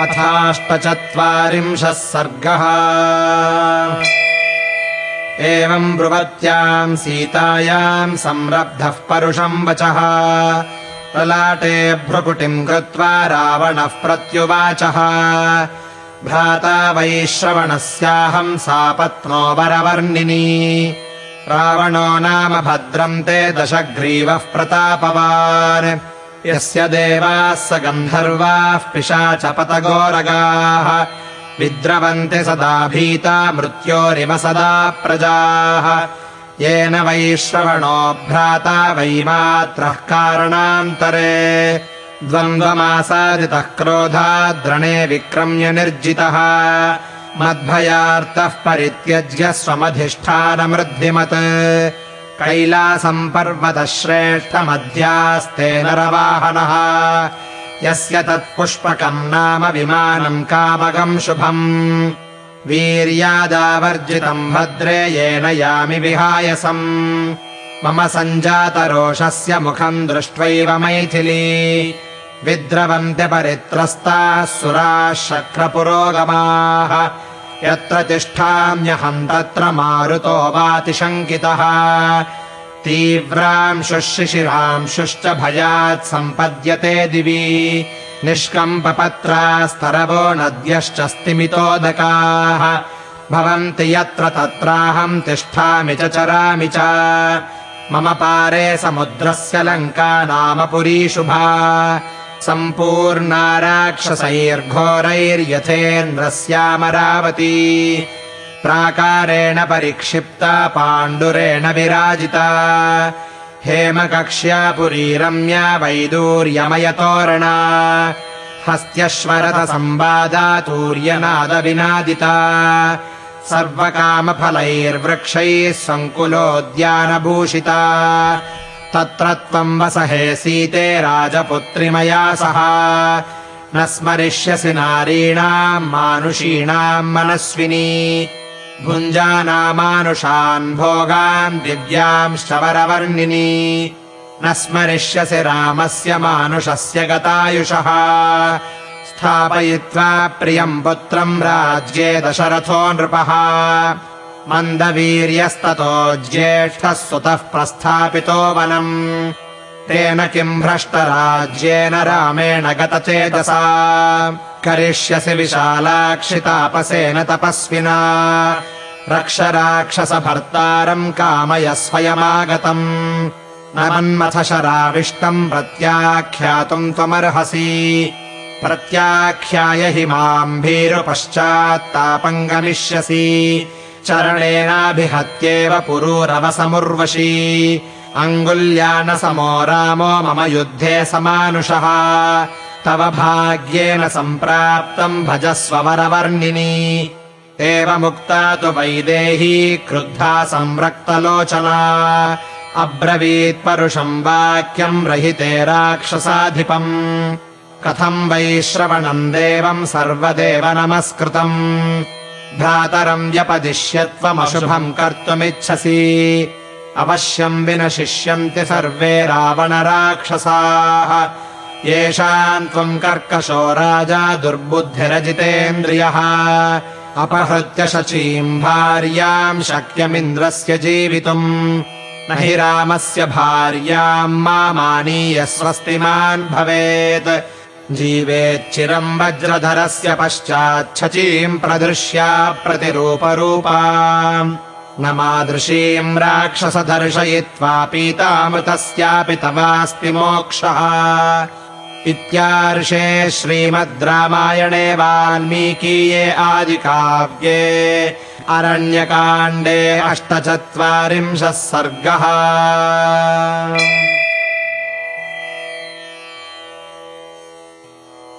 अथाष्टचत्वारिंशः सर्गः। एवम् ब्रुवत्याम् सीतायाम् संरब्धः परुषम् वचः। ललाटे भ्रुकुटिम् कृत्वा रावणः प्रत्युवाचः। भ्राता वैश्रवणस्याहम् सापत्नो वरवर्णिनी। रावणो नाम भद्रम् ते दशग्रीवः प्रतापवान् यस्य देवाः स गन्धर्वाः पिशाचपतगोरगाः विद्रवन्ति सदा भीता मृत्योरिव सदा प्रजाः। येन वैश्रवणो भ्राता वैमात्रः कारणान्तरे। द्वन्द्वमासादितः क्रोधाद्रणे विक्रम्य निर्जितः। मद्भयार्तः परित्यज्य स्वमधिष्ठानमृद्धिमत् कैलासम् पर्वतश्रेष्ठमध्यास्ते नरवाहनः। यस्य तत्पुष्पकम् नाम विमानम् कामगम् शुभम्। वीर्यादावर्जितम् भद्रे येन यामि विहायसम्। मम सञ्जातरोषस्य मुखम् दृष्ट्वैव मैथिली। विद्रवन्त्यपरित्रस्ताः सुराः शक्रपुरोगमाः यत्र तिष्ठाम्यहम् तत्र मारुतो वातिशङ्कितः। तीव्रांशुशिशिरांशुश्च भयात् सम्पद्यते दिवि। निष्कम्पपत्रास्तरवो नद्यश्च स्तिमितोदकाः। भवन्ति यत्र तत्राहम् तिष्ठामि च चरामि च। मम पारे समुद्रस्य लङ्का नाम पुरी शुभा सम्पूर्णा राक्षसैर्घोरैर्यथेन्द्रस्यामरावती प्राकारेण परिक्षिप्ता पाण्डुरेण विराजिता। हेमकक्ष्या पुरी रम्या वैदूर्यमयतोरणा हस्त्यश्वरथसम्बादातूर्यनादविनादिता सर्वकामफलैर्वृक्षैः सङ्कुलोद्यानभूषिता तत्र त्वम् वसहे सीते राजपुत्रि मया सह। न स्मरिष्यसि नारीणाम् मानुषीणाम् मनस्विनी। भुञ्जानामानुषान् भोगान् दिव्यांश्चवरवर्णिनी न स्मरिष्यसि रामस्य मानुषस्य गतायुषः। स्थापयित्वा प्रियम् पुत्रम् राज्ये दशरथो नृपः मन्दवीर्यस्ततो ज्येष्ठः सुतः प्रस्थापितो वनम्। तेन किम् भ्रष्टराज्येन रामेण गतचेतसा। करिष्यसि विशालाक्षितापसेन तपस्विना। रक्ष राक्षसभर्तारम् कामय स्वयमागतम्। न मन्मथ शराविष्टम् प्रत्याख्यातुम् त्वमर्हसि। प्रत्याख्याय हि माम् भीरुपश्चात्तापम् गमिष्यसि चरणेनाभिहत्येव पुरूरवसमुर्वशी। अङ्गुल्यानसमो रामो मम युद्धे समानुषः। तव भाग्येन सम्प्राप्तम् भजस्व वरवर्णिनी एवमुक्ता तु वैदेही क्रुद्धा संरक्तलोचना। अब्रवीत् परुषम् वाक्यम् रहिते राक्षसाधिपम्। कथम् वैश्रवणम् देवम् सर्वदेव नमस्कृतम् भ्रातरम् व्यपदिश्यत्वमशुभम् कर्तुमिच्छसि। अवश्यम् विनशिष्यन्ति सर्वे रावणराक्षसाः। येषाम् त्वम् कर्कशो राजा दुर्बुद्धिरजितेन्द्रियः। अपहृत्य शचीम् भार्याम् शक्यमिन्द्रस्य जीवितुम्। न हि रामस्य भार्याम् मामानीय स्वस्तिमान् भवेत् जीवेच्चिरम् वज्रधरस्य पश्चाच्छचीम् प्रदृश्या प्रतिरूपरूपा। न मादृशीम् राक्षसदर्शयित्वा पीतामृतस्यापि तवास्ति मोक्षः। इत्यार्षे श्रीमद् रामायणे वाल्मीकीये आदिकाव्ये अरण्यकाण्डे अष्टचत्वारिंशः सर्गः